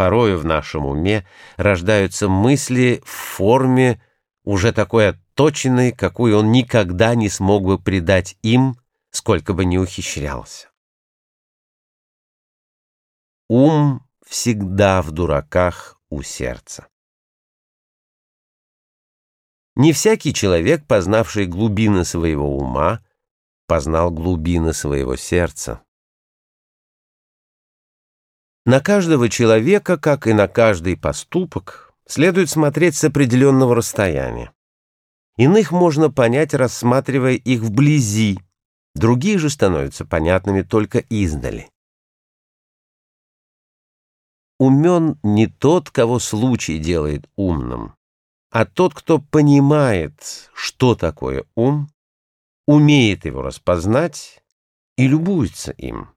Порою в нашем уме рождаются мысли в форме уже такой отточенной, какую он никогда не смог бы придать им, сколько бы ни ухищрялся. Ум всегда в дураках у сердца. Не всякий человек, познавший глубины своего ума, познал глубины своего сердца. На каждого человека, как и на каждый поступок, следует смотреть с определенного расстояния. Иных можно понять, рассматривая их вблизи, другие же становятся понятными только издали. Умен не тот, кого случай делает умным, а тот, кто понимает, что такое ум, умеет его распознать и любуется им.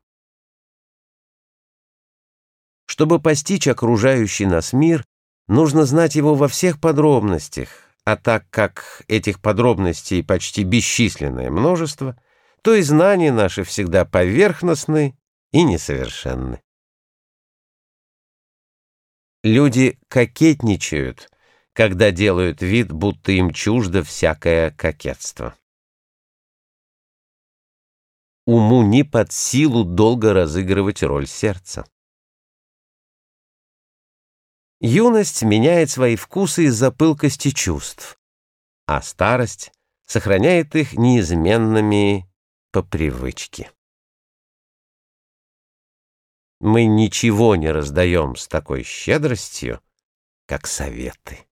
Чтобы постичь окружающий нас мир, нужно знать его во всех подробностях, а так как этих подробностей почти бесчисленное множество, то и знания наши всегда поверхностны и несовершенны. Люди кокетничают, когда делают вид, будто им чуждо всякое кокетство. Уму не под силу долго разыгрывать роль сердца. Юность меняет свои вкусы из-за пылкости чувств, а старость сохраняет их неизменными по привычке. Мы ничего не раздаем с такой щедростью, как советы.